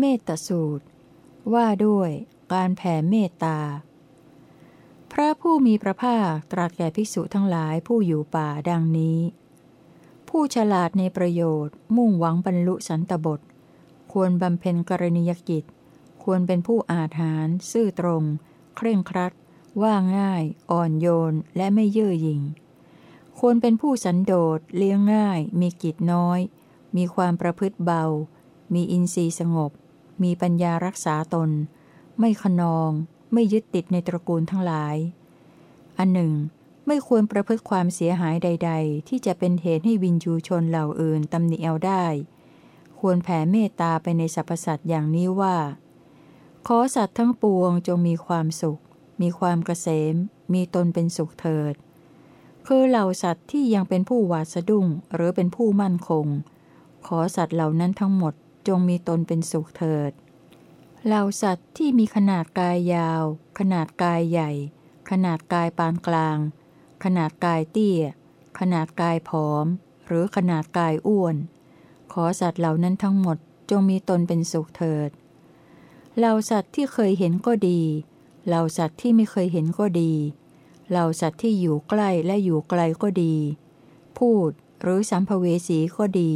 เมตตสูตร ว่าด้วยการแผ่เมตตา พระผู้มีพระภาคตรัสแก่ภิกษุทั้งหลายผู้อยู่ป่าดังนี้ ผู้ฉลาดในประโยชน์ มุ่งหวังบรรลุสันตบท ควรบำเพ็ญกรณียกิจ ควรเป็นผู้อาถรรพ์ซื่อตรง เคร่งครัด ว่าง่าย อ่อนโยน และไม่เย่อหยิ่ง ควรเป็นผู้สันโดษเลี้ยงง่าย มีกิจน้อย มีความประพฤติเบา มีอินทรีย์สงบ มีปัญญารักษาตน ไม่ขนอง ไม่ยึดติดในตระกูลทั้งหลาย อันหนึ่ง ไม่ควรประพฤติความเสียหายใด ๆ ที่จะเป็นเหตุให้วินยูชนเหล่าอื่นตำหนิเอาได้ ควรแผ่เมตตาไปในสรรพสัตว์อย่างนี้ว่า ขอสัตว์ทั้งปวงจงมีความสุข มีความเกษม มีตนเป็นสุขเถิด คือเหล่าสัตว์ที่ยังเป็นผู้หวาดสะดุ้งหรือเป็นผู้มั่นคง ขอสัตว์เหล่านั้นทั้งหมด จงมีตนเป็นสุขเถิด เหล่าสัตว์ที่มีขนาดกายยาว ขนาดกายใหญ่ ขนาดกายปานกลาง ขนาดกายเตี้ย ขนาดกายผอม หรือขนาดกายอ้วน ขอสัตว์เหล่านั้นทั้งหมดจงมีตนเป็นสุขเถิด เหล่าสัตว์ที่เคยเห็นก็ดี เหล่าสัตว์ที่ไม่เคยเห็นก็ดี เหล่าสัตว์ที่อยู่ใกล้และอยู่ไกลก็ดี พูดหรือสัมภเวสีก็ดี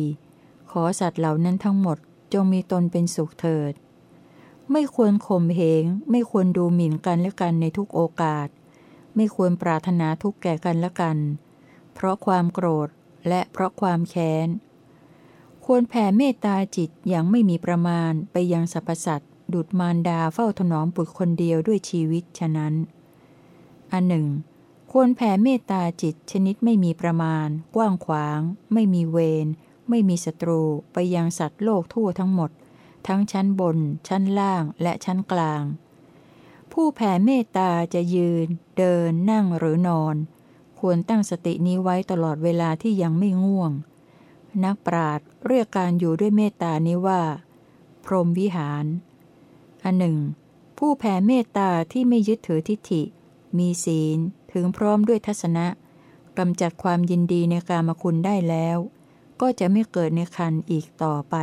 ขอสัตว์เหล่านั้นทั้งหมด จงมีตนเป็นสุขเถิด ไม่ควรข่มเหง ไม่ควรดูหมิ่นกันและกันในทุกโอกาส ไม่ควรปรารถนาทุกแก่กันและกัน เพราะความโกรธและเพราะความแค้น ควรแผ่เมตตาจิตอย่างไม่มีประมาณไปยังสรรพสัตว์ดุดมารดาเฝ้าถนอมบุตรคนเดียวด้วยชีวิตฉะนั้น อันหนึ่ง ควรแผ่เมตตาจิตชนิดไม่มีประมาณ กว้างขวาง ไม่มีเวร ไม่มีศัตรูไปยังสัตว์โลกทั่วทั้งหมด ทั้งชั้นบน ชั้นล่างและชั้นกลาง ผู้แผ่เมตตาจะยืน เดินนั่งหรือนอน ควรตั้งสตินี้ไว้ตลอดเวลาที่ยังไม่ง่วง นักปราดเรียกการอยู่ด้วยเมตตานี้ว่า พรหมวิหารอันหนึ่ง ผู้แผ่เมตตาที่ไม่ยึดถือทิฏฐิ มีศีลถึงพร้อมด้วยทัศนะกำจัดความยินดีในกามคุณได้แล้ว ก็จะไม่เกิดในคันอีกต่อไป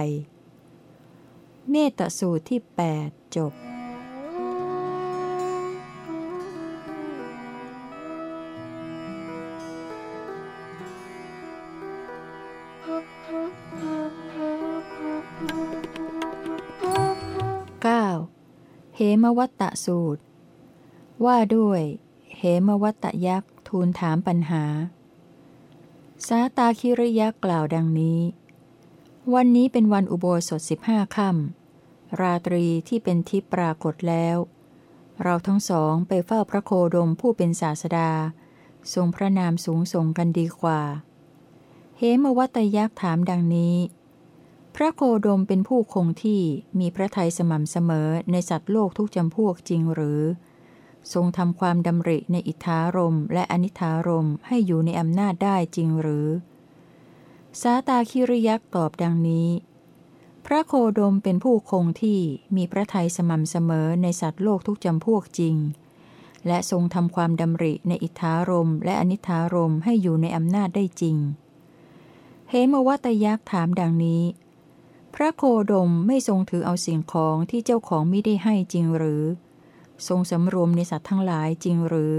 เมตสูตรที่ 8 จบ 9. เหมวัตตสูตร ว่าด้วย เหมวัตตยักษ์ทูลถามปัญหา สาตาคิริยะกล่าวดังนี้ วันนี้เป็นวันอุโบสถสิบห้าค่ำราตรีที่เป็นทิพปรากฏแล้ว เราทั้งสองไปเฝ้าพระโคดมผู้เป็นศาสดา ทรงพระนามสูงส่งกันดีกว่า เหมวัตยักษ์ถามดังนี้ พระโคดมเป็นผู้คงที่มีพระทัยสม่ำเสมอในสัตว์โลกทุกจำพวกจริงหรือ ทรงทำความดำริในอิทธารมและอนิธารมให้อยู่ในอำนาจได้จริงหรือ สาตาคิริยักษ์ตอบดังนี้ พระโคดมเป็นผู้คงที่มีพระทัยสม่ำเสมอในสัตว์โลกทุกจำพวกจริง และทรงทำความดำริในอิทธารมและอนิธารมให้อยู่ในอำนาจได้จริง เหมวัตยักษ์ถามดังนี้ พระโคดมไม่ทรงถือเอาสิ่งของที่เจ้าของไม่ได้ให้จริงหรือ ทรงสำรวมในสัตว์ทั้งหลายจริงหรือ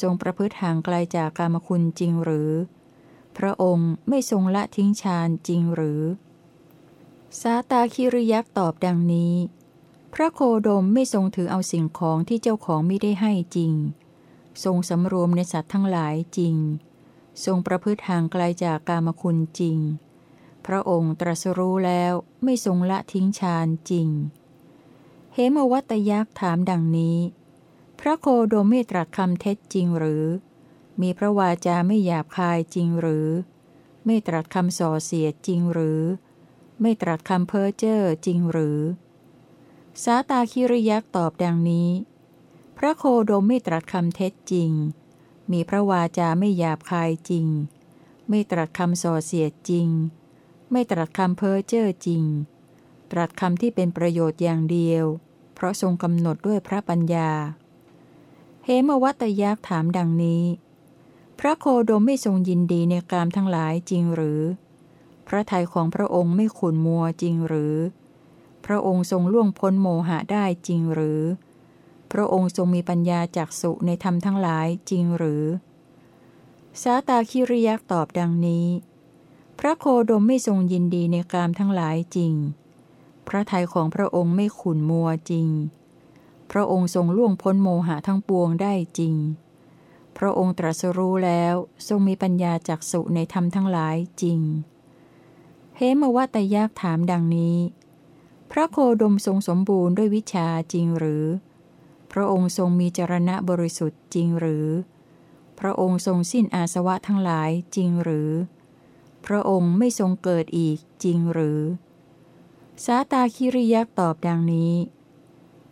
ทรงประพฤติห่างไกลาจากกามคุณจริงหรือ พระองค์ไม่ทรงละทิ้งฌานจริงหรือ สาตาคิริยักษ์ตอบดังนี้ พระโคดมไม่ทรงถือเอาสิ่งของที่เจ้าของไม่ได้ให้จริง ทรงสำรวมในสัตว์ทั้งหลายจริง ทรงประพฤติห่างไกลาจากกามคุณจริง พระองค์ตรัสรู้แล้วไม่ทรงละทิ้งฌานจริง เหมวัตยักษ์ถามดังนี้ พระโคโดมไม่ตรัสคำเท็จจริงหรือ มีพระวาจาไม่หยาบคายจริงหรือ ไม่ตรัสคำส่อเสียดจริงหรือ ไม่ตรัสคำเพ้อเจ้อจริงหรือ สาตาคิริยักษ์ตอบดังนี้ พระโคโดมไม่ตรัสคำเท็จจริง มีพระวาจาไม่หยาบคายจริง ไม่ตรัสคำส่อเสียดจริง ไม่ตรัสคำเพ้อเจ้อจริง ตรัสคำที่เป็นประโยชน์อย่างเดียว ราะทรงกำหนดด้วยพระปัญญา เหมวัตยักษ์ถามดังนี้ พระโคดมไม่ทรงยินดีในกามทั้งหลายจริงหรือ พระทัยของพระองค์ไม่ขุนมัวจริงหรือ พระองค์ทรงล่วงพ้นโมหะได้จริงหรือ พระองค์ทรงมีปัญญาจากสุในธรรมทั้งหลายจริงหรือ สาตาคิริยักษ์ตอบดังนี้ พระโคดมไม่ทรงยินดีในกามทั้งหลายจริง พระทัยของพระองค์ไม่ขุนมัวจริง พระองค์ทรงล่วงพ้นโมหะทั้งปวงได้จริง พระองค์ตรัสรู้แล้วทรงมีปัญญาจากสุในธรรมทั้งหลายจริง เฮมวัตยักถามดังนี้ พระโคดมทรงสมบูรณ์ด้วยวิชาจริงหรือ พระองค์ทรงมีจรณะบริสุทธิ์จริงหรือ พระองค์ทรงสิ้นอาสวะทั้งหลายจริงหรือ พระองค์ไม่ทรงเกิดอีกจริงหรือ สาตาคิริยักษ์ตอบดังนี้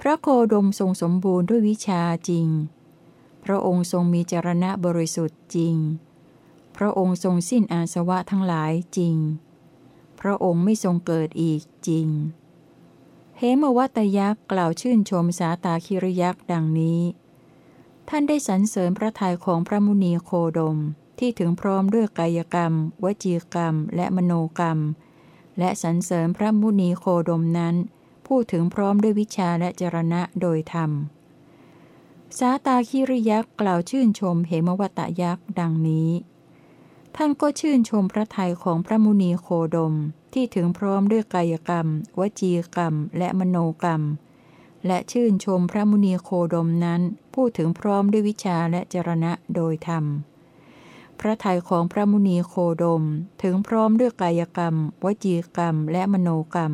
พระโคดมทรงสมบูรณ์ด้วยวิชาจริง พระองค์ทรงมีจรณะบริสุทธิ์จริง พระองค์ทรงสิ้นอาสวะทั้งหลายจริง พระองค์ไม่ทรงเกิดอีกจริง เฮมวัตยักษ์กล่าวชื่นชมสาตาคิริยักษ์ดังนี้ ท่านได้สรรเสริญพระทัยของพระมุนีโคดมที่ถึงพร้อมด้วยกายกรรม วจีกรรม และมโนกรรม และสรรเสริญพระมุนีโคดมนั้น พูดถึงพร้อมด้วยวิชาและจรณะโดยธรรม สาตาคิริยักษ์กล่าวชื่นชมเหมวัตยักษ์ดังนี้ ท่านก็ชื่นชมพระทัยของพระมุนีโคดมที่ถึงพร้อมด้วยกายกรรม วจีกรรม และมโนกรรม และชื่นชมพระมุนีโคดมนั้น พูดถึงพร้อมด้วยวิชาและจรณะโดยธรรม พระทัยของพระมุนีโคดมถึงพร้อมด้วยกายกรรม วจีกรรม และมโนกรรม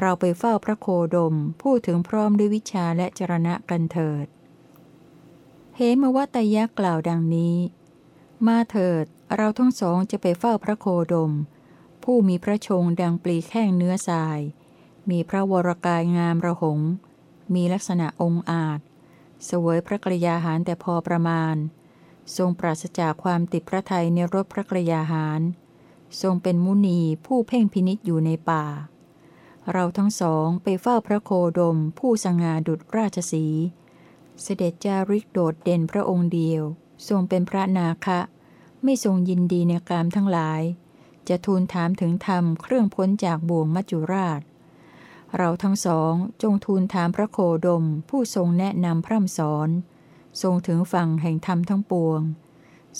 เราไปเฝ้าพระโคดมพูดถึงพร้อมด้วยวิชาและจรณะกันเถิด เหมวัตยะกล่าวดังนี้ มาเถิด เราทั้งสองจะไปเฝ้าพระโคดม ผู้มีพระชงดังปลีแข้งเนื้อทราย มีพระวรกายงามระหง มีลักษณะองอาจ เสวยพระกรยาหารแต่พอประมาณ ทรงปราศจากความติดพระทัยในรถพระกรยาหาร ทรงเป็นมุนีผู้เพ่งพินิษอยู่ในป่า เราทั้งสองไปเฝ้าพระโคดมผู้สง่าดุจราชสี เสด็จจาริกโดดเด่นพระองค์เดียว ทรงเป็นพระนาคะ ไม่ทรงยินดีในกามทั้งหลาย จะทูลถามถึงธรรมเครื่องพ้นจากบ่วงมัจจุราช เราทั้งสองจงทูลถามพระโคดมผู้ทรงแนะนำพร่ำสอน ทรงถึงฝั่งแห่งธรรมทั้งปวง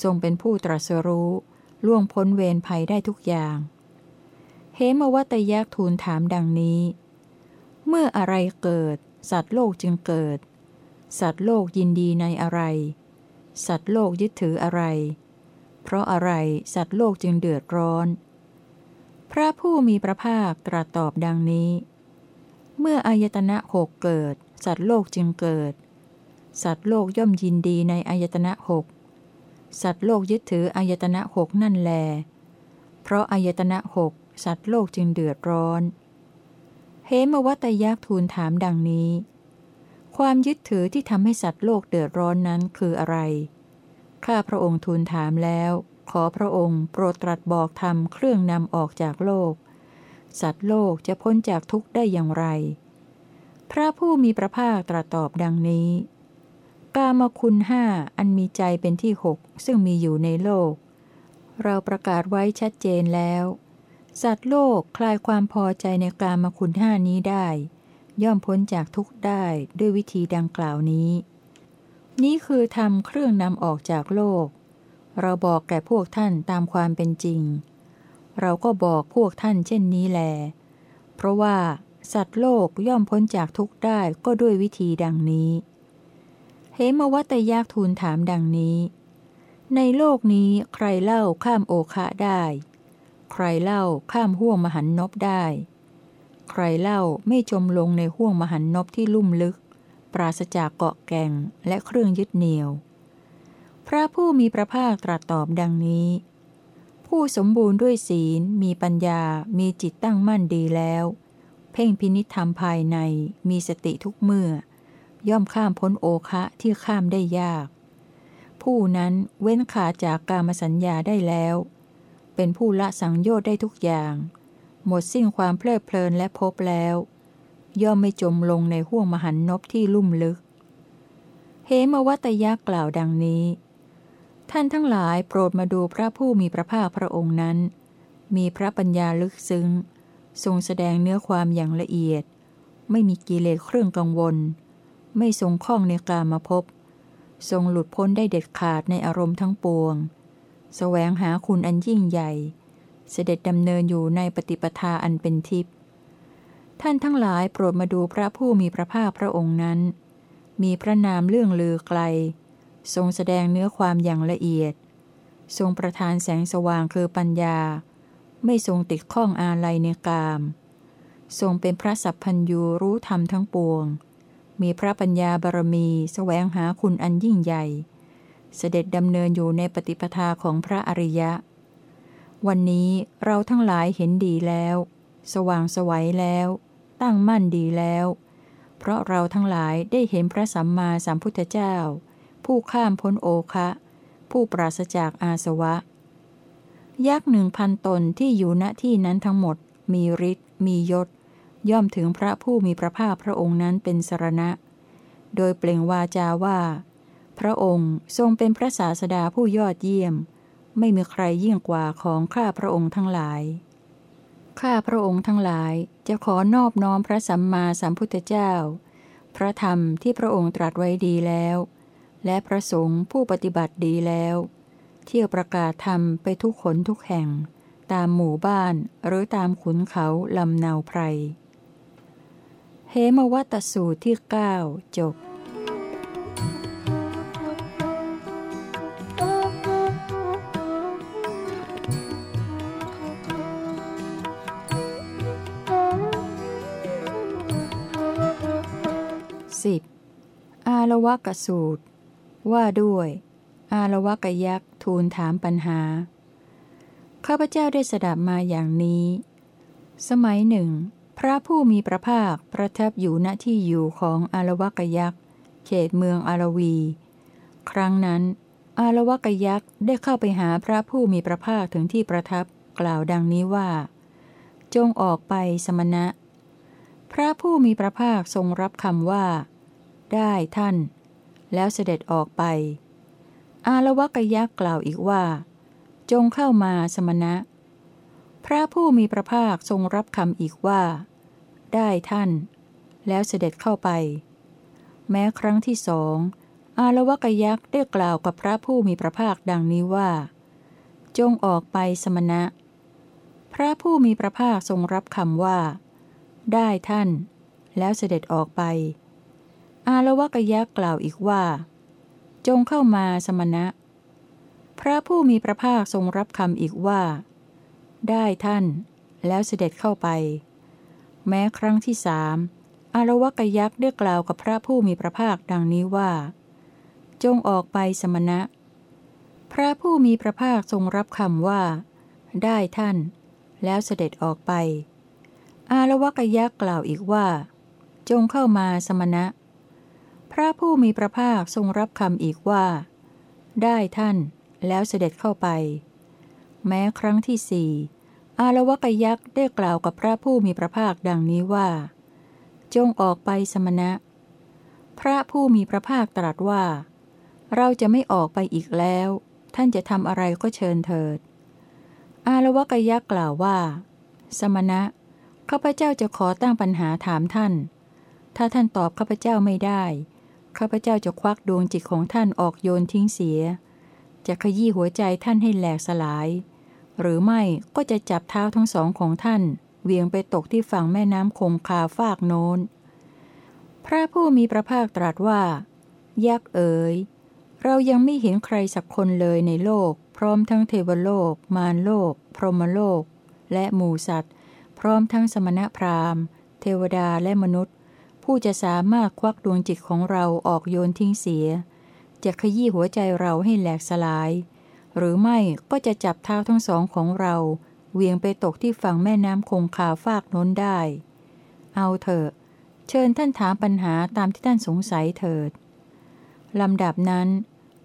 ทรงเป็นผู้ตรัสรู้ล่วงพ้นเวรภัยได้ทุกอย่างเฮมวัตยักทูลถามดังนี้ เมื่ออะไรเกิด สัตว์โลกจึงเกิด สัตว์โลกยินดีในอะไร สัตว์โลกยึดถืออะไร เพราะอะไรสัตว์โลกจึงเดือดร้อน พระผู้มีพระภาคตรัสตอบดังนี้ เมื่ออายตนะหกเกิด สัตว์โลกจึงเกิด สัตว์โลกย่อมยินดีในอายตนะหกสัตว์โลกยึดถืออายตนะหกนั่นแล เพราะอายตนะหกสัตว์โลกจึงเดือดร้อนเฮมวัตยักษ์ทูลถามดังนี้ ความยึดถือที่ทำให้สัตว์โลกเดือดร้อนนั้นคืออะไร ข้าพระองค์ทูลถามแล้ว ขอพระองค์โปรดตรัสบอกธรรมเครื่องนำออกจากโลก สัตว์โลกจะพ้นจากทุกข์ได้อย่างไร พระผู้มีพระภาคตรัสตอบดังนี้ กามคุณห้าอันมีใจเป็นที่หกซึ่งมีอยู่ในโลก เราประกาศไว้ชัดเจนแล้ว สัตว์โลกคลายความพอใจในกามคุณห้านี้ได้ ย่อมพ้นจากทุกข์ได้ด้วยวิธีดังกล่าวนี้ นี้คือทำเครื่องนำออกจากโลก เราบอกแก่พวกท่านตามความเป็นจริง เราก็บอกพวกท่านเช่นนี้แล เพราะว่า สัตว์โลกย่อมพ้นจากทุกข์ได้ก็ด้วยวิธีดังนี้ เหมวัตยากทูลถามดังนี้ ในโลกนี้ใครเล่าข้ามโอคะได้ ใครเล่าข้ามห่วงมหันนบได้ ใครเล่าไม่จมลงในห่วงมหันนบที่ลุ่มลึก ปราศจากเกาะแก่งและเครื่องยึดเหนี่ยว พระผู้มีพระภาคตรัสตอบดังนี้ ผู้สมบูรณ์ด้วยศีล มีปัญญา มีจิตตั้งมั่นดีแล้ว เพ่งพินิษฐรรมภายใน มีสติทุกเมื่อ ย่อมข้ามพ้นโอคะที่ข้ามได้ยาก ผู้นั้นเว้นขาจากกามสัญญาได้แล้ว เป็นผู้ละสังโยชน์ได้ทุกอย่าง หมดสิ้นความเพลิดเพลินและพบแล้ว ย่อมไม่จมลงในห้วงมหันนบที่ลุ่มลึก เหมวัตยักษ์กล่าวดังนี้ ท่านทั้งหลายโปรดมาดูพระผู้มีพระภาคพระองค์นั้น มีพระปัญญาลึกซึ้ง ทรงแสดงเนื้อความอย่างละเอียด ไม่มีกิเลสเครื่องกังวล ไม่ทรงข้องในกามาพบทรงหลุดพ้นได้เด็ดขาดในอารมณ์ทั้งปวงสแสวงหาคุณอันยิ่งใหญ่ เสด็จดำเนินอยู่ในปฏิปทาอันเป็นทิพย์ท่านทั้งหลายโปรดมาดูพระผู้มีพระภาคพระองค์นั้น มีพระนามเรื่องลือไกล ทรงแสดงเนื้อความอย่างละเอียด ทรงประทานแสงสว่างคือปัญญา ไม่ทรงติดข้องอาลัยในกาม ทรงเป็นพระสัพพัญญูรู้ธรรมทั้งปวง มีพระปัญญาบารมีสแสวงหาคุณอันยิ่งใหญ่ เสด็จดำเนินอยู่ในปฏิปทาของพระอริยะ วันนี้เราทั้งหลายเห็นดีแล้ว สว่างสวัยแล้ว ตั้งมั่นดีแล้ว เพราะเราทั้งหลายได้เห็นพระสัมมาสัมพุทธเจ้า ผู้ข้ามพ้นโอคะ ผู้ปราศจากอาสวะ ยักษ์หนึ่งพันตนที่อยู่ณที่นั้นทั้งหมด มีฤทธิ์มียศ ย่อมถึงพระผู้มีพระภาคพระองค์นั้นเป็นสรณะ โดยเปล่งวาจาว่า พระองค์ทรงเป็นพระศาสดาผู้ยอดเยี่ยม ไม่มีใครยิ่งกว่าของข้าพระองค์ทั้งหลาย ข้าพระองค์ทั้งหลายจะขอนอบน้อมพระสัมมาสัมพุทธเจ้า พระธรรมที่พระองค์ตรัสไว้ดีแล้ว และพระสงฆ์ผู้ปฏิบัติดีแล้ว เที่ยวประกาศธรรมไปทุกขนทุกแห่งตามหมู่บ้านหรือตามขุนเขาลำนาวไพร เฮมวัตสูตรที่ 9 จบ 10. อาลวะกสูตร ว่าด้วย อาลวะกยักษ์ทูลถามปัญหา ข้าพเจ้าได้สดับมาอย่างนี้ สมัยหนึ่ง พระผู้มีพระภาคประทับอยู่ณที่อยู่ของอาละวกยักษ์ เขตเมืองอารวี ครั้งนั้น อาละวกยักษ์ได้เข้าไปหาพระผู้มีพระภาคถึงที่ประทับกล่าวดังนี้ว่า จงออกไปสมณะ พระผู้มีพระภาคทรงรับคำว่า ได้ท่าน แล้วเสด็จออกไป อาละวกยักษ์กล่าวอีกว่า จงเข้ามาสมณะ พระผู้มีพระภาคทรงรับคำอีกว่า ได้ท่าน แล้วเสด็จเข้าไป แม้ครั้งที่สองอาละวกยักษ์ได้กล่าวกับพระผู้มีพระภาคดังนี้ว่า จงออกไปสมณะ พระผู้มีพระภาคทรงรับคำว่า ได้ท่าน แล้วเสด็จออกไป อาละวกยักษ์กล่าวอีกว่า จงเข้ามาสมณะ พระผู้มีพระภาคทรงรับคำอีกว่า ได้ท่าน แล้วเสด็จเข้าไป แม้ครั้งที่สามอาละวกยักษ์ได้กล่าวกับพระผู้มีพระภาคดังนี้ว่า จงออกไปสมณะ พระผู้มีพระภาคทรงรับคำว่า ได้ท่าน แล้วเสด็จออกไป อาละวกยักษ์กล่าวอีกว่า จงเข้ามาสมณะ พระผู้มีพระภาคทรงรับคำอีกว่า ได้ท่าน แล้วเสด็จเข้าไป แม้ครั้งที่สี่ อาลวกยักษ์ได้กล่าวกับพระผู้มีพระภาคดังนี้ว่า จงออกไปสมณะ พระผู้มีพระภาคตรัสว่า เราจะไม่ออกไปอีกแล้ว ท่านจะทำอะไรก็เชิญเถิด อาลวกยักษ์กล่าวว่า สมณะข้าพเจ้าจะขอตั้งปัญหาถามท่าน ถ้าท่านตอบข้าพเจ้าไม่ได้ ข้าพเจ้าจะควักดวงจิตของท่านออกโยนทิ้งเสีย จะขยี้หัวใจท่านให้แหลกสลาย หรือไม่ก็จะจับเท้าทั้งสองของท่านเวียงไปตกที่ฝั่งแม่น้ำคงคาฟากโน้น พระผู้มีพระภาคตรัสว่า ยักษ์เอ๋ย เรายังไม่เห็นใครสักคนเลยในโลก พร้อมทั้งเทวโลก มารโลก พรหมโลก และหมูสัตว์ พร้อมทั้งสมณพราหมณ์ เทวดาและมนุษย์ ผู้จะสามารถควักดวงจิตของเราออกโยนทิ้งเสีย จะขยี้หัวใจเราให้แหลกสลาย หรือไม่ก็จะจับเท้าทั้งสองของเรา เวียงไปตกที่ฝั่งแม่น้ำคงคาฟากน้นได้ เอาเถอะ เชิญท่านถามปัญหาตามที่ท่านสงสัยเถิดลำดับนั้น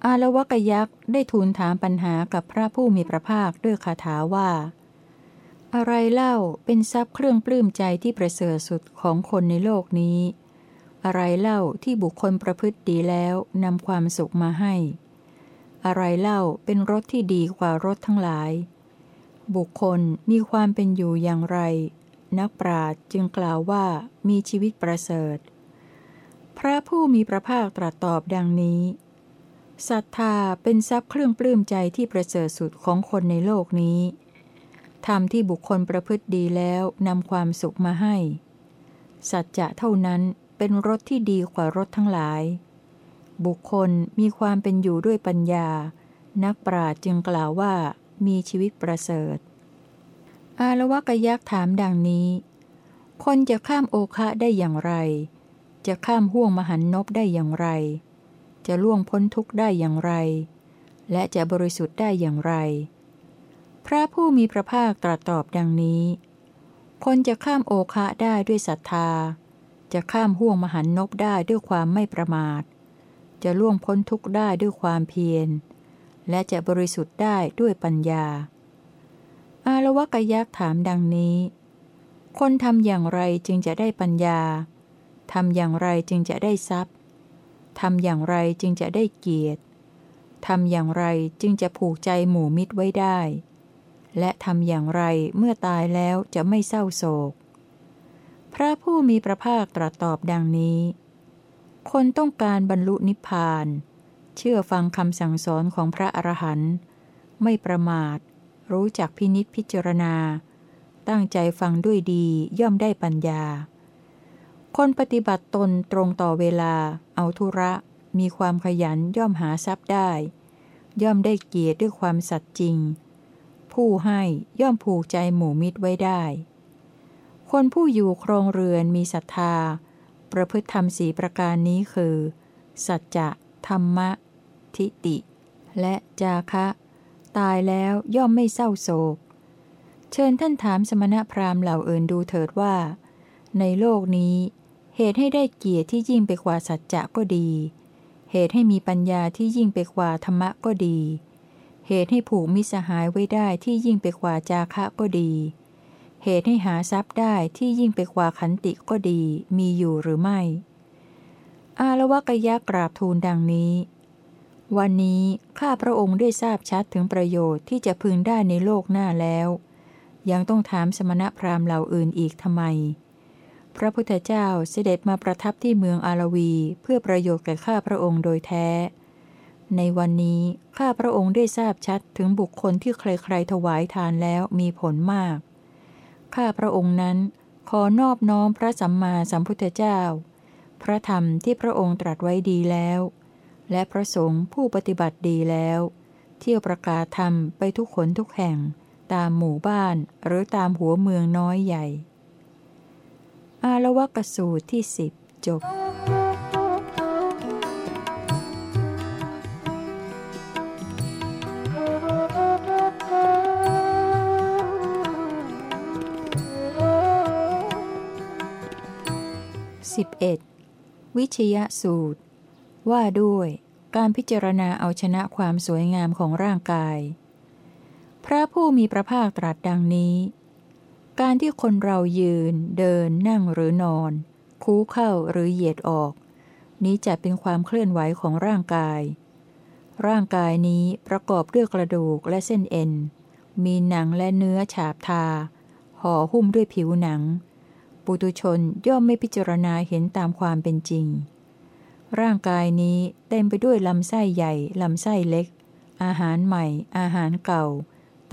อาลวกยักษ์ได้ทูลถามปัญหากับพระผู้มีพระภาคด้วยคาถาว่า อะไรเล่าเป็นทรัพย์เครื่องปลื้มใจที่ประเสริฐสุดของคนในโลกนี้ อะไรเล่าที่บุคคลประพฤติดีแล้วนำความสุขมาให้ อะไรเล่าเป็นรถที่ดีกว่ารถทั้งหลาย บุคคลมีความเป็นอยู่อย่างไร นักปราชญ์จึงกล่าวว่ามีชีวิตประเสริฐ พระผู้มีพระภาคตรัสตอบดังนี้ศรัทธาเป็นทรัพย์เครื่องปลื้มใจที่ประเสริฐสุดของคนในโลกนี้ธรรมที่บุคคลประพฤติดีแล้วนำความสุขมาให้ สัจจะเท่านั้นเป็นรถที่ดีกว่ารถทั้งหลาย บุคคลมีความเป็นอยู่ด้วยปัญญา นักปราชญ์จึงกล่าวว่า มีชีวิตประเสริฐ อารวะกยักษ์ถามดังนี้ คนจะข้ามโอคะได้อย่างไร จะข้ามห่วงมหันนบได้อย่างไร จะล่วงพ้นทุกข์ได้อย่างไร และจะบริสุทธิ์ได้อย่างไร พระผู้มีพระภาคตรัสตอบดังนี้ คนจะข้ามโอคะได้ด้วยศรัทธา จะข้ามห่วงมหันนบได้ด้วยความไม่ประมาท จะล่วงพ้นทุกข์ได้ด้วยความเพียร และจะบริสุทธิ์ได้ด้วยปัญญา อารวะกยักษ์ถามดังนี้ คนทำอย่างไรจึงจะได้ปัญญาทำอย่างไรจึงจะได้ทรัพย์ทำอย่างไรจึงจะได้เกียรติทำอย่างไรจึงจะผูกใจหมู่มิตรไว้ได้ และทำอย่างไรเมื่อตายแล้วจะไม่เศร้าโศก พระผู้มีพระภาคตรัสตอบดังนี้ คนต้องการบรรลุนิพพาน เชื่อฟังคำสั่งสอนของพระอรหันต์ไม่ประมาท รู้จักพินิษพิจารณา ตั้งใจฟังด้วยดีย่อมได้ปัญญา คนปฏิบัติตนตรงต่อเวลา เอาธุระ มีความขยันย่อมหาทรัพย์ได้ ย่อมได้เกียรติด้วยความสัตย์จริง ผู้ให้ย่อมผูกใจหมู่มิตรไว้ได้ คนผู้อยู่ครองเรือนมีศรัทธา ประพฤติธรรมสีประการนี้คือ สัจจะธรรมะ ทิฏฐิและจาคะ ตายแล้วย่อมไม่เศร้าโศก เชิญท่านถามสมณพราหมณ์เหล่าอื่นดูเถิดว่า ในโลกนี้ เหตุให้ได้เกียรติที่ยิ่งไปกว่าสัจจะก็ดี เหตุให้มีปัญญาที่ยิ่งไปกว่าธรรมะก็ดี เหตุให้ผูกมิสหายไว้ได้ที่ยิ่งไปกว่าจาคะก็ดี เหตุให้หาทรัพย์ได้ที่ยิ่งไปกว่าขันติก็ดีมีอยู่หรือไม่ อารวะกยักษ์กราบทูลดังนี้ วันนี้ข้าพระองค์ได้ทราบชัดถึงประโยชน์ที่จะพึงได้ในโลกหน้าแล้ว ยังต้องถามสมณพราหมณ์เหล่าอื่นอีกทำไม พระพุทธเจ้าเสด็จมาประทับที่เมืองอารวี เพื่อประโยชน์แก่ข้าพระองค์โดยแท้ ในวันนี้ข้าพระองค์ได้ทราบชัดถึงบุคคลที่ใครๆถวายทานแล้วมีผลมาก ข้าพระองค์นั้นขอนอบน้อมพระสัมมาสัมพุทธเจ้า พระธรรมที่พระองค์ตรัสไว้ดีแล้ว และพระสงฆ์ผู้ปฏิบัติดีแล้ว เที่ยวประกาศธรรมไปทุกขนทุกแห่ง ตามหมู่บ้านหรือตามหัวเมืองน้อยใหญ่ อารวกสูตรที่สิบจบ 11. วิชยสูตร ว่าด้วย การพิจารณาเอาชนะความสวยงามของร่างกาย พระผู้มีพระภาคตรัสดังนี้ การที่คนเรายืน เดิน นั่งหรือนอน คูเข้าหรือเหยียดออก นี้จะเป็นความเคลื่อนไหวของร่างกาย ร่างกายนี้ประกอบด้วยกระดูกและเส้นเอ็น มีหนังและเนื้อฉาบทา ห่อหุ้มด้วยผิวหนัง ปุตุชนย่อมไม่พิจารณาเห็นตามความเป็นจริง ร่างกายนี้เต็มไปด้วยลำไส้ใหญ่ ลำไส้เล็ก อาหารใหม่ อาหารเก่า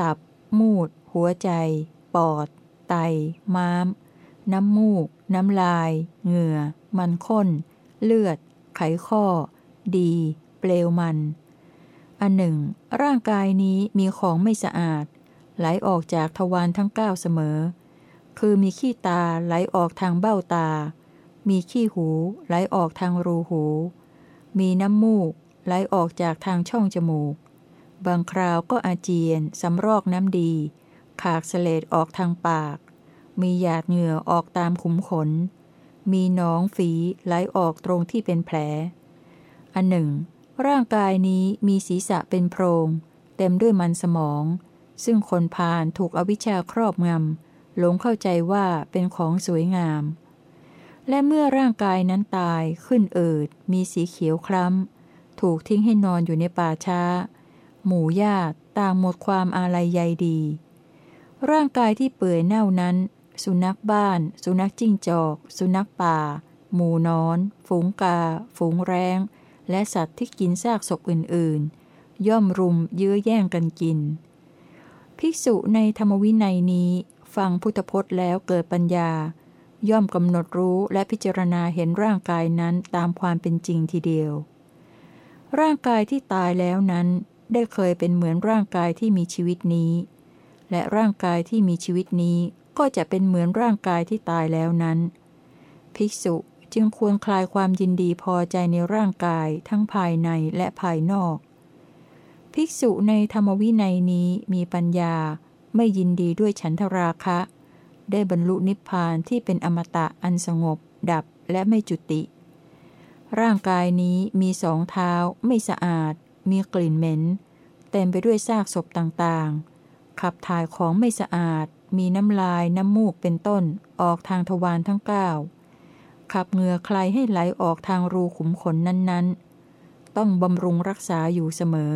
ตับ มูด หัวใจ ปอด ไต ม้าม น้ำมูก น้ำลาย เหงื่อ มันข้น เลือด ไขข้อ ดี เปลวมัน อันหนึ่ง ร่างกายนี้มีของไม่สะอาด ไหลออกจากทวารทั้งเก้าเสมอ คือมีขี้ตาไหลออกทางเบ้าตา มีขี้หูไหลออกทางรูหู มีน้ำมูกไหลออกจากทางช่องจมูก บางคราวก็อาเจียนสำรอกน้ำดี ขากเสลดออกทางปาก มีหยาดเหงื่อออกตามขุมขน มีหนองฝีไหลออกตรงที่เป็นแผล อันหนึ่ง ร่างกายนี้มีศีรษะเป็นโพรง เต็มด้วยมันสมอง ซึ่งคนพาลถูกอวิชชาครอบงำ หลงเข้าใจว่าเป็นของสวยงาม และเมื่อร่างกายนั้นตายขึ้นเอิด มีสีเขียวคล้ำ ถูกทิ้งให้นอนอยู่ในป่าช้า หมู่ญาติต่างหมดความอาลัยใยดี ร่างกายที่เปื่อยเน่านั้น สุนัขบ้าน สุนัขจิ้งจอก สุนัขป่า หมูนอน ฝูงกา ฝูงแร้ง และสัตว์ที่กินซากศพอื่น ๆ ย่อมรุมเยื้อแย่งกันกิน ภิกษุในธรรมวินัยนี้ ฟังพุทธพจน์แล้วเกิดปัญญา ย่อมกำหนดรู้และพิจารณาเห็นร่างกายนั้นตามความเป็นจริงทีเดียว ร่างกายที่ตายแล้วนั้นได้เคยเป็นเหมือนร่างกายที่มีชีวิตนี้ และร่างกายที่มีชีวิตนี้ก็จะเป็นเหมือนร่างกายที่ตายแล้วนั้น ภิกษุจึงควรคลายความยินดีพอใจในร่างกายทั้งภายในและภายนอก ภิกษุในธรรมวินัยนี้มีปัญญา ไม่ยินดีด้วยฉันทราคะ ได้บรรลุนิพพานที่เป็นอมตะอันสงบ ดับและไม่จุติ ร่างกายนี้มีสองเท้า ไม่สะอาด มีกลิ่นเหม็น เต็มไปด้วยซากศพต่างๆ ขับถ่ายของไม่สะอาด มีน้ำลายน้ำมูกเป็นต้นออกทางทวารทั้งเก้าขับเหงื่อใครให้ไหลออกทางรูขุมขนนั้นๆ ต้องบำรุงรักษาอยู่เสมอ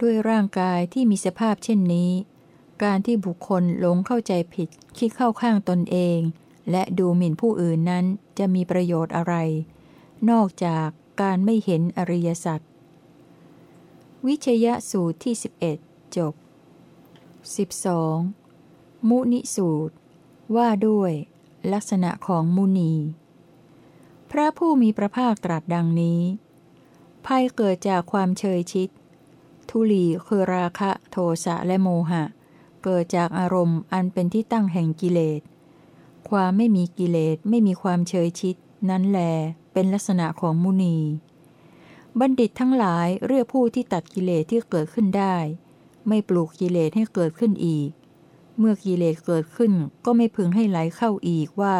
ด้วยร่างกายที่มีสภาพเช่นนี้ การที่บุคคลหลงเข้าใจผิด คิดเข้าข้างตนเอง และดูหมิ่นผู้อื่นนั้นจะมีประโยชน์อะไร นอกจากการไม่เห็นอริยสัจวิชยสูตรที่ 11 จบ 12. มุนิสูตร ว่าด้วย ลักษณะของมุนี พระผู้มีพระภาคตรัสดังนี้ ภัยเกิดจากความเชยชิด ทุลีคือราคะโทสะและโมหะ เกิดจากอารมณ์อันเป็นที่ตั้งแห่งกิเลส ความไม่มีกิเลสไม่มีความเชยชิด นั้นแล เป็นลักษณะของมุนี บัณฑิตทั้งหลายเรียกผู้ที่ตัดกิเลสที่เกิดขึ้นได้ ไม่ปลูกกิเลสให้เกิดขึ้นอีก เมื่อกิเลสเกิดขึ้นก็ไม่พึงให้ไหลเข้าอีกว่า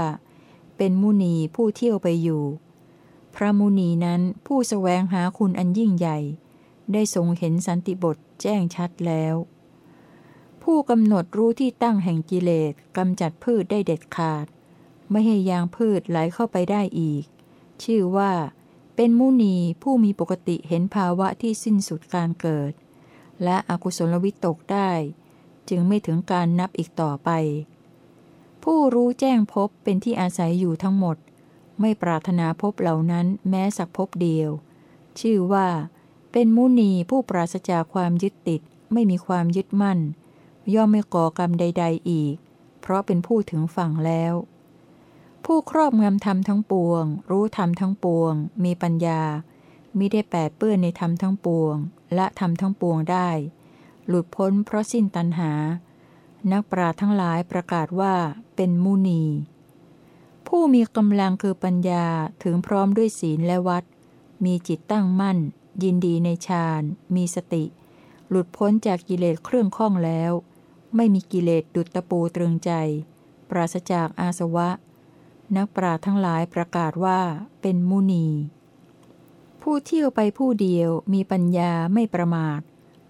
เป็นมุนีผู้เที่ยวไปอยู่ พระมุนีนั้นผู้สแสวงหาคุณอันยิ่งใหญ่ ได้ทรงเห็นสันติบทแจ้งชัดแล้ว ผู้กำหนดรู้ที่ตั้งแห่งกิเลสกำจัดพืชได้เด็ดขาด ไม่ให้ยางพืชไหลเข้าไปได้อีก ชื่อว่า เป็นมุนีผู้มีปกติเห็นภาวะที่สิ้นสุดการเกิด และอกุศลวิตกได้ จึงไม่ถึงการนับอีกต่อไป ผู้รู้แจ้งพบเป็นที่อาศัยอยู่ทั้งหมด ไม่ปรารถนาพบเหล่านั้นแม้สักพบเดียว ชื่อว่า เป็นมุนีผู้ปราศจากความยึดติด ไม่มีความยึดมั่น ย่อมไม่ก่อกรรมใด ๆ อีก เพราะเป็นผู้ถึงฝั่งแล้ว ผู้ครอบงำธรรมทั้งปวง รู้ธรรมทั้งปวง มีปัญญามิได้แปดเปื้อนในธรรมทั้งปวง และธรรมทั้งปวงได้ หลุดพ้นเพราะสิ้นตัณหา นักปราชญ์ทั้งหลายประกาศว่าเป็นมุนี ผู้มีกำลังคือปัญญาถึงพร้อมด้วยศีลและวัด มีจิตตั้งมั่น ยินดีในฌาน มีสติ หลุดพ้นจากกิเลสเครื่องข้องแล้ว ไม่มีกิเลสดุจตะปูตรึงใจ ปราศจากอาสวะ นักปราทั้งหลายประกาศว่าเป็นมุนี ผู้เที่ยวไปผู้เดียวมีปัญญาไม่ประมาท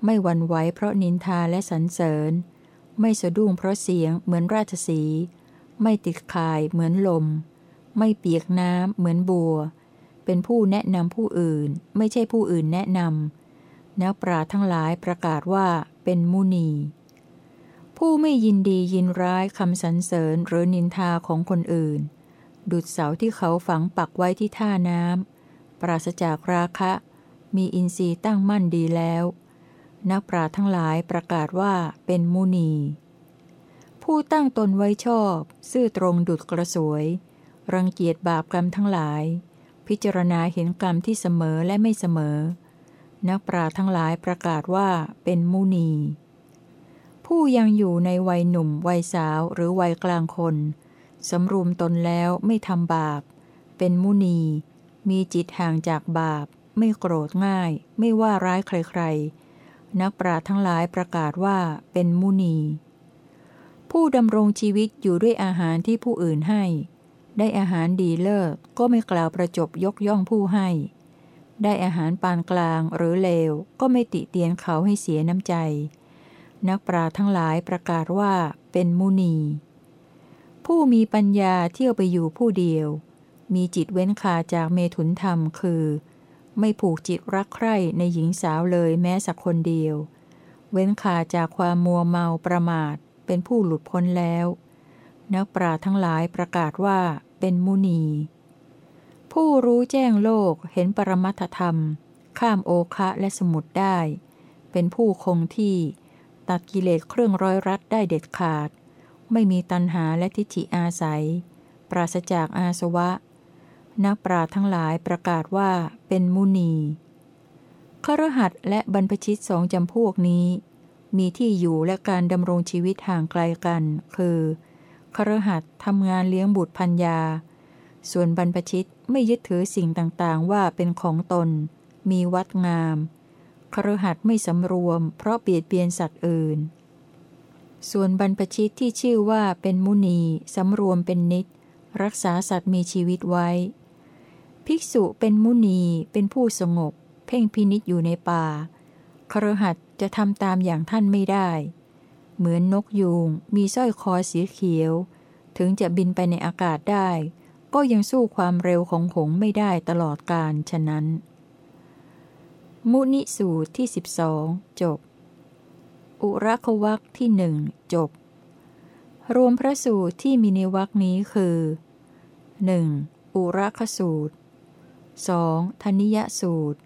ไม่วันไหวเพราะนินทาและสรรเสริญ ไม่สะดุ้งเพราะเสียงเหมือนราชสี ไม่ติดข่ายเหมือนลม ไม่เปียกน้ำเหมือนบัว เป็นผู้แนะนำผู้อื่น ไม่ใช่ผู้อื่นแนะนำนักปราทั้งหลายประกาศว่าเป็นมุนี ผู้ไม่ยินดียินร้ายคำสรรเสริญหรือนินทาของคนอื่น ดุดเสาที่เขาฝังปักไว้ที่ท่าน้ำปราศจากราคะ มีอินทรีย์ตั้งมั่นดีแล้ว นักปราทั้งหลายประกาศว่าเป็นมุนี ผู้ตั้งตนไว้ชอบ ซื่อตรงดุดกระสวย รังเกียจบาปกรรมทั้งหลาย พิจารณาเห็นกรรมที่เสมอและไม่เสมอ นักปราทั้งหลายประกาศว่าเป็นมุนี ผู้ยังอยู่ในวัยหนุ่ม วัยสาวหรือวัยกลางคนสำรวมตนแล้วไม่ทำบาป เป็นมุนี มีจิตห่างจากบาป ไม่โกรธง่าย ไม่ว่าร้ายใครๆ นักปราชญ์ทั้งหลายประกาศว่าเป็นมุนี ผู้ดำรงชีวิตอยู่ด้วยอาหารที่ผู้อื่นให้ ได้อาหารดีเลิศก็ไม่กล่าวประจบยกย่องผู้ให้ ได้อาหารปานกลางหรือเลวก็ไม่ติเตียนเขาให้เสียน้ำใจ นักปราทั้งหลายประกาศว่าเป็นมุนี ผู้มีปัญญาเที่ยวไปอยู่ผู้เดียว มีจิตเว้นขาจากเมถุนธรรมคือ ไม่ผูกจิตรักใคร่ในหญิงสาวเลยแม้สักคนเดียว เว้นขาจากความมัวเมาประมาทเป็นผู้หลุดพ้นแล้ว นักปราทั้งหลายประกาศว่าเป็นมุนี ผู้รู้แจ้งโลกเห็นปรมัตธรรม ข้ามโอคะและสมุดได้ เป็นผู้คงที่ ตัดกิเลสเครื่องร้อยรัดได้เด็ดขาด ไม่มีตัณหาและทิฏฐิอาศัย ปราศจากอาสวะ นักปราชญ์ทั้งหลายประกาศว่าเป็นมุนีครหัสและบรรพชิตสองจำพวกนี้ มีที่อยู่และการดำรงชีวิตห่างไกลกัน คือครหัสทำงานเลี้ยงบุตรพัญญา ส่วนบรรพชิตไม่ยึดถือสิ่งต่างๆ ว่าเป็นของตน มีวัดงาม ครหัสไม่สำรวม เพราะเบียดเบียนสัตว์อื่น ส่วนบรรพชิตที่ชื่อว่าเป็นมุนีสำรวมเป็นนิด รักษาสัตว์มีชีวิตไว้ ภิกษุเป็นมุนีเป็นผู้สงบ เพ่งพินิษอยู่ในป่าครหัสจะทำตามอย่างท่านไม่ได้ เหมือนนกยูงมีสร้อยคอสีเขียว ถึงจะบินไปในอากาศได้ ก็ยังสู้ความเร็วของหงไม่ได้ตลอดการฉะนั้น มุนิสูตรที่สิบสองจบ อุรักวักที่หนึ่งจบ รวมพระสูตรที่มีในวักนี้คือ 1. อุรักสูตร 2. ธนิยสูตร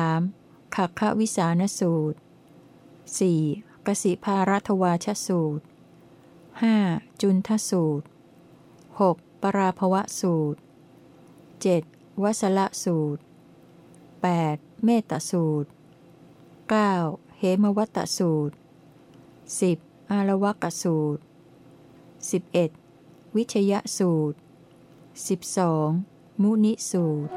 3. ขักขวิสานสูตร 4. กสิภารัตวาชสูตร 5. จุนทสูตร 6. ปราภวะสูตร 7. วสละสูตร 8. เมตสูตร 9. เหมวัตสูตร 10. อารวกสูตร 11. วิชยสูตร 12. มุนิสูตร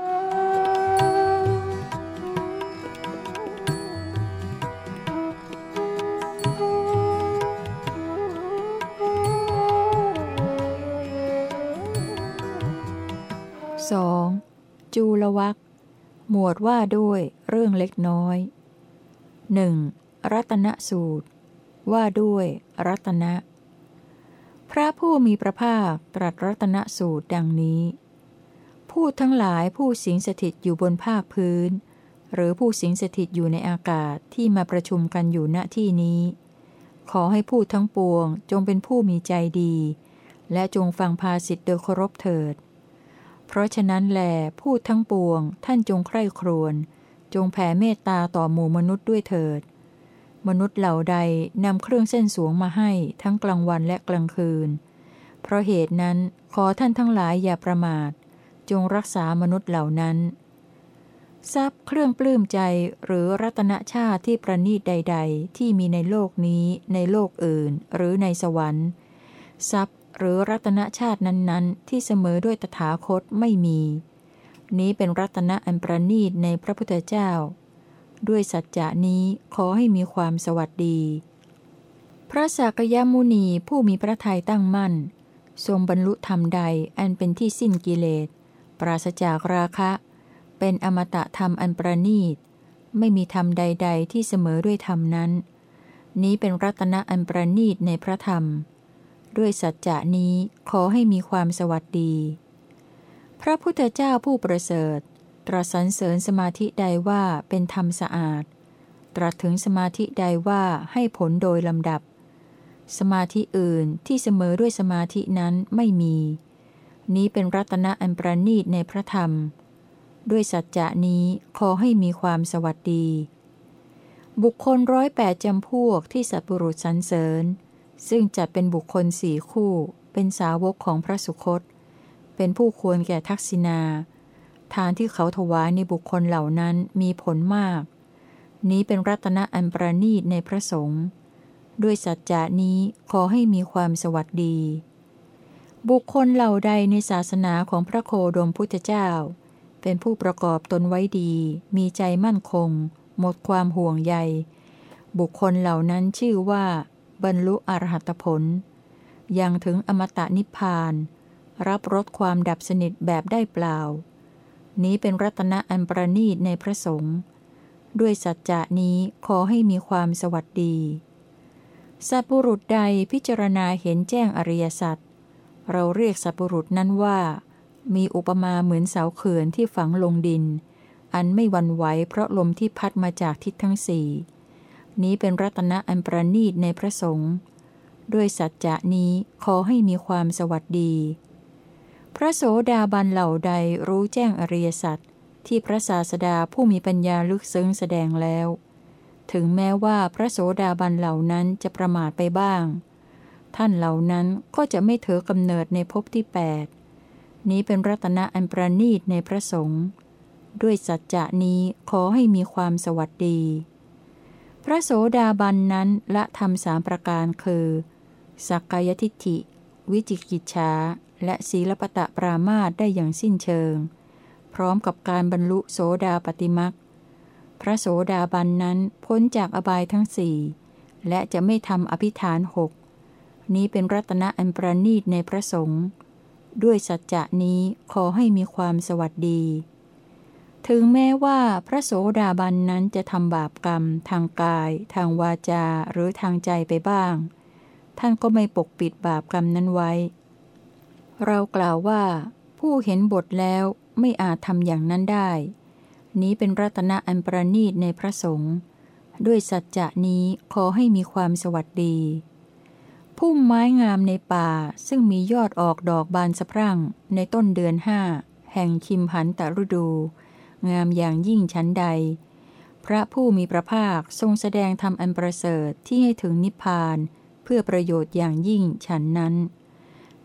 จูลวัก หมวดว่าด้วยเรื่องเล็กน้อยหนึ่งรัตนสูตร ว่าด้วย รัตนะ พระผู้มีพระภาคตรัสรัตนสูตรดังนี้ ผู้ทั้งหลายผู้สิงสถิตอยู่บนภาคพื้น หรือผู้สิงสถิตอยู่ในอากาศที่มาประชุมกันอยู่ณที่นี้ ขอให้ผู้ทั้งปวงจงเป็นผู้มีใจดี และจงฟังภาสิทธิ์โดยเคารพเถิด เพราะฉะนั้นแลพูดทั้งปวง ท่านจงใคร่ครวญจงแผ่เมตตาต่อหมู่มนุษย์ด้วยเถิด มนุษย์เหล่าใดนำเครื่องเส้นสวงมาให้ทั้งกลางวันและกลางคืน เพราะเหตุนั้นขอท่านทั้งหลายอย่าประมาท จงรักษามนุษย์เหล่านั้น ทรัพย์เครื่องปลื้มใจหรือรัตนชาติที่ประณีตใด ๆ ที่มีในโลกนี้ ในโลกอื่น หรือในสวรรค์ ทรัพย์ หรือรัตนชาตินั้นๆ ที่เสมอด้วยตถาคตไม่มี นี้เป็นรัตนะอันประณีตในพระพุทธเจ้า ด้วยสัจจะนี้ขอให้มีความสวัสดี พระสากยมุนีผู้มีพระทัยตั้งมั่น ทรงบรรลุธรรมใดอันเป็นที่สิ้นกิเลส ปราศจากราคะ เป็นอมตะธรรมอันประณีต ไม่มีธรรมใด ๆ ที่เสมอด้วยธรรมนั้น นี้เป็นรัตนะอันประณีตในพระธรรม ด้วยสัจจะนี้ขอให้มีความสวัสดี พระพุทธเจ้าผู้ประเสริฐ ตรัสสรรเสริญสมาธิใดว่าเป็นธรรมสะอาด ตรัสถึงสมาธิใดว่าให้ผลโดยลำดับ สมาธิอื่นที่เสมอด้วยสมาธินั้นไม่มี นี้เป็นรัตนะอันประณีตในพระธรรม ด้วยสัจจะนี้ขอให้มีความสวัสดี บุคคลร้อยแปดจำพวกที่สัตบุรุษสรรเสริญ ซึ่งจัดเป็นบุคคลสี่คู่ เป็นสาวกของพระสุคต เป็นผู้ควรแก่ทักษิณา ทานที่เขาถวายในบุคคลเหล่านั้นมีผลมาก นี้เป็นรัตนะอันประณีตในพระสงฆ์ด้วยสัจจะนี้ขอให้มีความสวัสดี บุคคลเหล่าใดในศาสนาของพระโคดมพุทธเจ้า เป็นผู้ประกอบตนไว้ดี มีใจมั่นคง หมดความห่วงใย บุคคลเหล่านั้นชื่อว่า บรรลุอรหัตผล ยังถึงอมตะนิพพาน รับรสความดับสนิทแบบได้เปล่า นี้เป็นรัตนะอันประณีตในพระสงฆ์ด้วยสัจจะนี้ขอให้มีความสวัสดี สัตบุรุษใดพิจารณาเห็นแจ้งอริยสัจเราเรียกสัตบุรุษนั้นว่า มีอุปมาเหมือนเสาเขื่อนที่ฝังลงดิน อันไม่วันไหวเพราะลมที่พัดมาจากทิศทั้งสี่ นี้เป็นรัตนะอันประณีตในพระสงฆ์ด้วยสัจจะนี้ขอให้มีความสวัสดี พระโสดาบันเหล่าใดรู้แจ้งอริยสัจที่พระศาสดาผู้มีปัญญาลึกซึ้งแสดงแล้ว ถึงแม้ว่าพระโสดาบันเหล่านั้นจะประมาทไปบ้าง ท่านเหล่านั้นก็จะไม่ถือกำเนิดในภพที่แปดนี้เป็นรัตนะอันประณีตในพระสงฆ์ด้วยสัจจะนี้ขอให้มีความสวัสดี พระโสดาบันนั้นละทำสามประการคือ สักกายทิฏฐิ วิจิกิจฉาและศีลปตะปรามาตได้อย่างสิ้นเชิง พร้อมกับการบรรลุโสดาปติมักพระโสดาบันนั้นพ้นจากอบายทั้งสี่และจะไม่ทำอภิธานหกนี้เป็นรัตนะอันประณีตในพระสงฆ์ด้วยสัจจะนี้ขอให้มีความสวัสดี ถึงแม้ว่าพระโสดาบันนั้นจะทำบาปกรรม ทางกาย ทางวาจาหรือทางใจไปบ้าง ท่านก็ไม่ปกปิดบาปกรรมนั้นไว้ เรากล่าวว่า ผู้เห็นบทแล้วไม่อาจทำอย่างนั้นได้ นี้เป็นรัตนะอันประณีตในพระสงฆ์ด้วยสัจจะนี้ขอให้มีความสวัสดี พุ่มไม้งามในป่าซึ่งมียอดออกดอกบานสะพรั่งในต้นเดือนห้าแห่งคิมหันตฤดู งามอย่างยิ่งชั้นใด พระผู้มีพระภาคทรงแสดงธรรมอันประเสริฐที่ให้ถึงนิพพาน เพื่อประโยชน์อย่างยิ่งฉันนั้น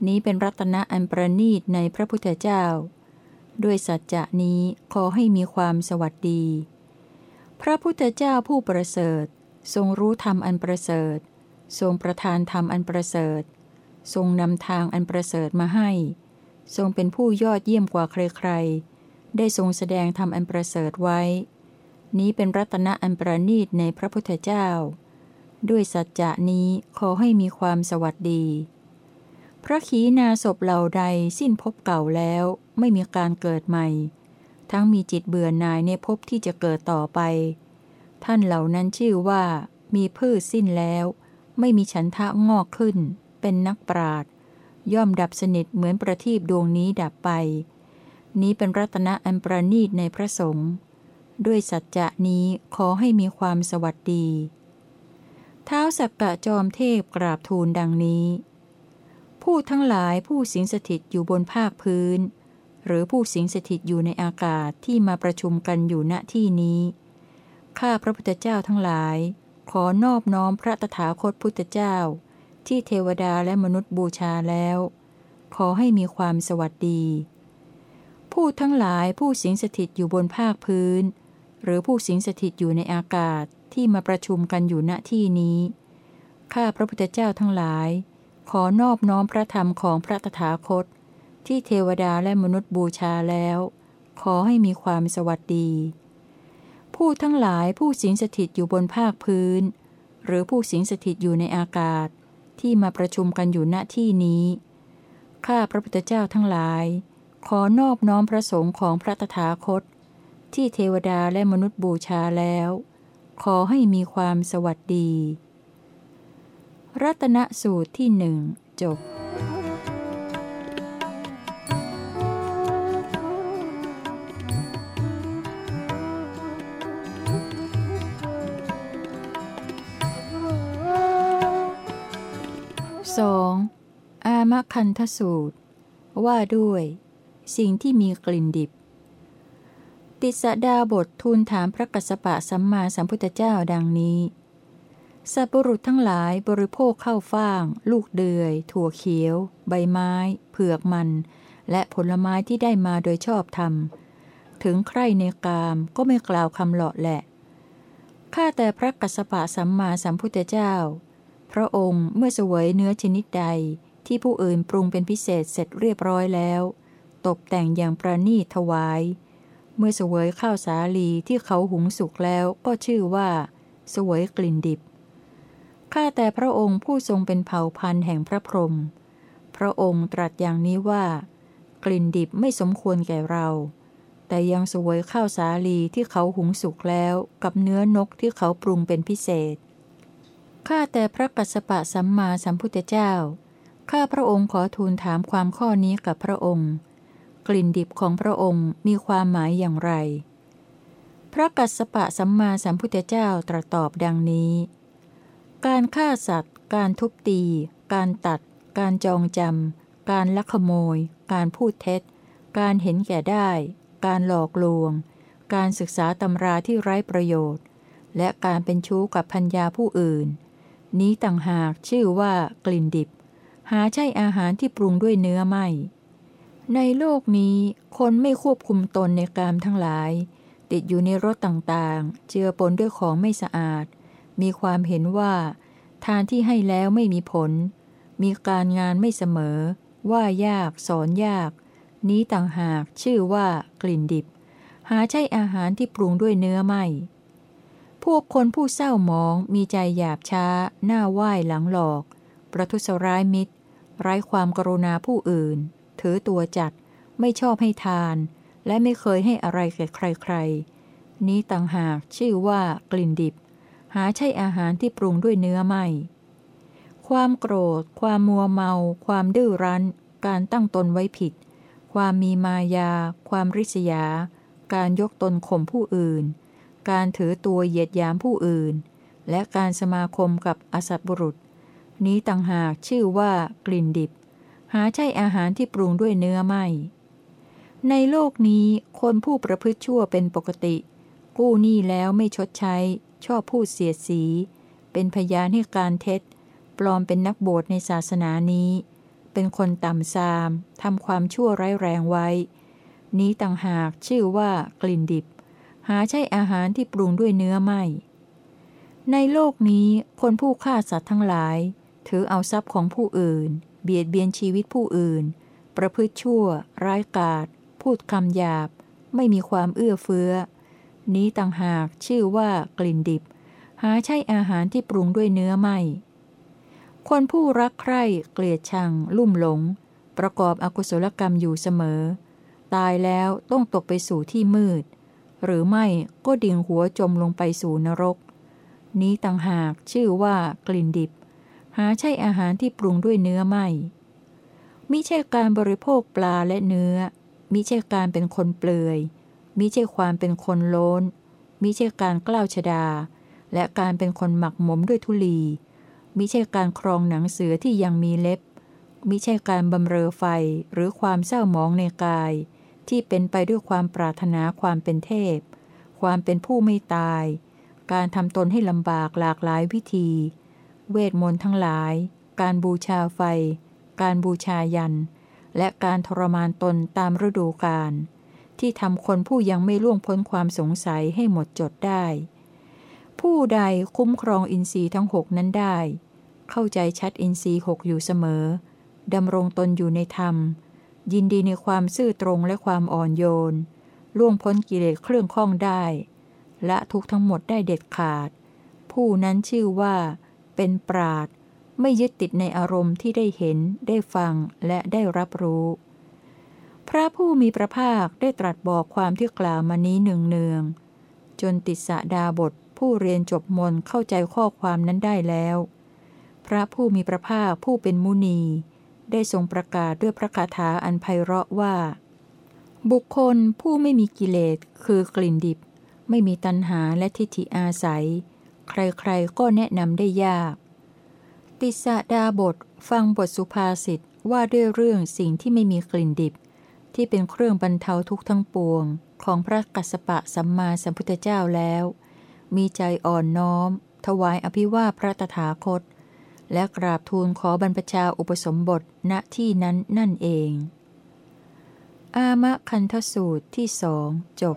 นี้เป็นรัตนะอันประณีตในพระพุทธเจ้า ด้วยสัจจะนี้ขอให้มีความสวัสดี พระพุทธเจ้าผู้ประเสริฐ ทรงรู้ธรรมอันประเสริฐ ทรงประทานธรรมอันประเสริฐ ทรงนำทางอันประเสริฐมาให้ ทรงเป็นผู้ยอดเยี่ยมกว่าใครๆ ได้ทรงแสดงธรรมอันประเสริฐไว้ นี้เป็นรัตนะอันประณีตในพระพุทธเจ้า ด้วยสัจจะนี้ขอให้มีความสวัสดี พระขีณาศพเหล่าใดสิ้นภพเก่าแล้วไม่มีการเกิดใหม่ ทั้งมีจิตเบื่อหน่ายในภพที่จะเกิดต่อไป ท่านเหล่านั้นชื่อว่ามีพืชสิ้นแล้ว ไม่มีฉันทะงอกขึ้น เป็นนักปราดย่อมดับสนิทเหมือนประทีปดวงนี้ดับไป นี้เป็นรัตนะอันประณีตในพระสงฆ์ด้วยสัจจะนี้ขอให้มีความสวัสดีเท้าสักกะจอมเทพกราบทูลดังนี้ ผู้ทั้งหลายผู้สิงสถิตอยู่บนภาคพื้น หรือผู้สิงสถิตอยู่ในอากาศที่มาประชุมกันอยู่ณที่นี้ ข้าพระพุทธเจ้าทั้งหลาย ขอนอบน้อมพระตถาคตพุทธเจ้า ที่เทวดาและมนุษย์บูชาแล้ว ขอให้มีความสวัสดี ผู้ทั้งหลายผู้สิงสถิตอยู่บนภาคพื้น หรือผู้สิงสถิตอยู่ในอากาศที่มาประชุมกันอยู่ณที่นี้ ข้าพระพุทธเจ้าทั้งหลาย ขอนอบน้อมพระธรรมของพระตถาคต ที่เทวดาและมนุษย์บูชาแล้ว ขอให้มีความสวัสดี ผู้ทั้งหลายผู้สิงสถิตอยู่บนภาคพื้น หรือผู้สิงสถิตอยู่ในอากาศที่มาประชุมกันอยู่ณที่นี้ ข้าพระพุทธเจ้าทั้งหลาย ขอนอบน้อมพระสงฆ์ของพระตถาคต ที่เทวดาและมนุษย์บูชาแล้ว ขอให้มีความสวัสดี รัตนสูตรที่หนึ่งจบ 2. อามคันทสูตร ว่าด้วย สิ่งที่มีกลิ่นดิบ ติสดาบททูลถามพระกัสสปะสัมมาสัมพุทธเจ้าดังนี้ สัพรุษทั้งหลายบริโภคข้าวฟ่าง ลูกเดือย ถั่วเขียว ใบไม้ เผือกมัน และผลไม้ที่ได้มาโดยชอบธรรม ถึงใครในกามก็ไม่กล่าวคำหลาะแหละ ข้าแต่พระกัสสปะสัมมาสัมพุทธเจ้า พระองค์เมื่อเสวยเนื้อชนิดใดที่ผู้อื่นปรุงเป็นพิเศษเสร็จเรียบร้อยแล้ว ตกแต่งอย่างประณีตถวาย เมื่อเสวยข้าวสาลีที่เขาหุงสุกแล้วก็ชื่อว่า เสวยกลิ่นดิบ ข้าแต่พระองค์ผู้ทรงเป็นเผ่าพันธุ์แห่งพระพรหม พระองค์ตรัสอย่างนี้ว่า กลิ่นดิบไม่สมควรแก่เรา แต่ยังสวยข้าวสาลีที่เขาหุงสุกแล้วกับเนื้อนกที่เขาปรุงเป็นพิเศษ ข้าแต่พระกัสสปะสัมมาสัมพุทธเจ้าข้าพระองค์ขอทูลถามความข้อนี้กับพระองค์ กลิ่นดิบของพระองค์มีความหมายอย่างไร พระกัสสปะสัมมาสัมพุทธเจ้าตรัสตอบดังนี้ การฆ่าสัตว์ การทุบตี การตัด การจองจำ การลักขโมย การพูดเท็จ การเห็นแก่ได้ การหลอกลวง การศึกษาตำราที่ไร้ประโยชน์ และการเป็นชู้กับพัญญาผู้อื่น นี้ต่างหากชื่อว่ากลิ่นดิบ หาใช่อาหารที่ปรุงด้วยเนื้อไม่ ในโลกนี้คนไม่ควบคุมตนในกามทั้งหลาย ติดอยู่ในรถต่างๆ เจือปนด้วยของไม่สะอาด มีความเห็นว่า ทานที่ให้แล้วไม่มีผล มีการงานไม่เสมอ ว่ายากสอนยาก นี้ต่างหากชื่อว่ากลิ่นดิบ หาใช่อาหารที่ปรุงด้วยเนื้อไม่ พวกคนผู้เศร้าหมองมีใจหยาบช้า หน้าไหว้หลังหลอก ประทุษร้ายมิตร ไร้ความกรุณาผู้อื่น ถือตัวจัด ไม่ชอบให้ทาน และไม่เคยให้อะไรแก่ใครๆ นี้ต่างหากชื่อว่ากลิ่นดิบ หาใช่อาหารที่ปรุงด้วยเนื้อไม่ ความโกรธ ความมัวเมา ความดื้อรั้น การตั้งตนไว้ผิด ความมีมายา ความริษยา การยกตนข่มผู้อื่น การถือตัวเหยียดยามผู้อื่น และการสมาคมกับอสัตบุรุษ นี้ต่างหากชื่อว่ากลิ่นดิบ หาใช่อาหารที่ปรุงด้วยเนื้อไม่ ในโลกนี้คนผู้ประพฤติชั่วเป็นปกติ กู้หนี้แล้วไม่ชดใช้ ชอบพูดเสียดสี เป็นพยานให้การเท็จ ปลอมเป็นนักบวชในศาสนานี้ เป็นคนต่ำซามทำความชั่วร้ายแรงไว้ นี้ต่างหากชื่อว่ากลิ่นดิบ หาใช่อาหารที่ปรุงด้วยเนื้อไม่ ในโลกนี้คนผู้ฆ่าสัตว์ทั้งหลาย ถือเอาทรัพย์ของผู้อื่น เบียดเบียนชีวิตผู้อื่น ประพฤติชั่ว ร้ายกาจพูดคำหยาบ ไม่มีความเอื้อเฟื้อ นี้ต่างหากชื่อว่ากลิ่นดิบ หาใช่อาหารที่ปรุงด้วยเนื้อไม่ คนผู้รักใคร่เกลียดชัง ลุ่มหลง ประกอบอกุศลกรรมอยู่เสมอ ตายแล้วต้องตกไปสู่ที่มืด หรือไม่ก็ดิ่งหัวจมลงไปสู่นรก นี้ต่างหากชื่อว่ากลิ่นดิบ หาใช่อาหารที่ปรุงด้วยเนื้อไม่มิใช่การบริโภคปลาและเนื้อ มิใช่การเป็นคนเปลือย มิใช่ความเป็นคนโล้นมิใช่การกล้าวชดา และการเป็นคนหมักหมมด้วยทุลี มิใช่การครองหนังเสือที่ยังมีเล็บ มิใช่การบำเรอไฟหรือความเศร้าหมองในกาย ที่เป็นไปด้วยความปรารถนาความเป็นเทพ ความเป็นผู้ไม่ตาย การทำตนให้ลำบากหลากหลายวิธี เวทมนต์ทั้งหลาย การบูชาไฟ การบูชายัน และการทรมานตนตามฤดูกาลที่ทำคนผู้ยังไม่ล่วงพ้นความสงสัยให้หมดจดได้ ผู้ใดคุ้มครองอินทรีย์ทั้งหกนั้นได้ เข้าใจชัดอินทรีย์หกอยู่เสมอดำรงตนอยู่ในธรรม ยินดีในความซื่อตรงและความอ่อนโยน ล่วงพ้นกิเลสเครื่องข้องได้ และทุกทั้งหมดได้เด็ดขาด ผู้นั้นชื่อว่า เป็นปราดไม่ยึดติดในอารมณ์ที่ได้เห็น ได้ฟังและได้รับรู้ พระผู้มีพระภาคได้ตรัสบอกความที่กล่าวมานี้เนืองเนืองจนติสดาบทผู้เรียนจบมนเข้าใจข้อความนั้นได้แล้ว พระผู้มีพระภาคผู้เป็นมุนี ได้ทรงประกาศด้วยพระคาถาอันไพเราะว่า บุคคลผู้ไม่มีกิเลสคือกลิ่นดิบ ไม่มีตัณหาและทิฏฐิอาศัย ใครๆก็แนะนำได้ยาก ติสะดาบท ฟังบทสุภาษิตว่าด้วยเรื่องสิ่งที่ไม่มีกลิ่นดิบ ที่เป็นเครื่องบรรเทาทุกข์ทั้งปวง ของพระกัสสปะสัมมาสัมพุทธเจ้าแล้ว มีใจอ่อนน้อม ถวายอภิวาพระตถาคต และกราบทูลขอบรรพชาอุปสมบทณที่นั้นนั่นเอง อามะคันทสูตรที่สองจบ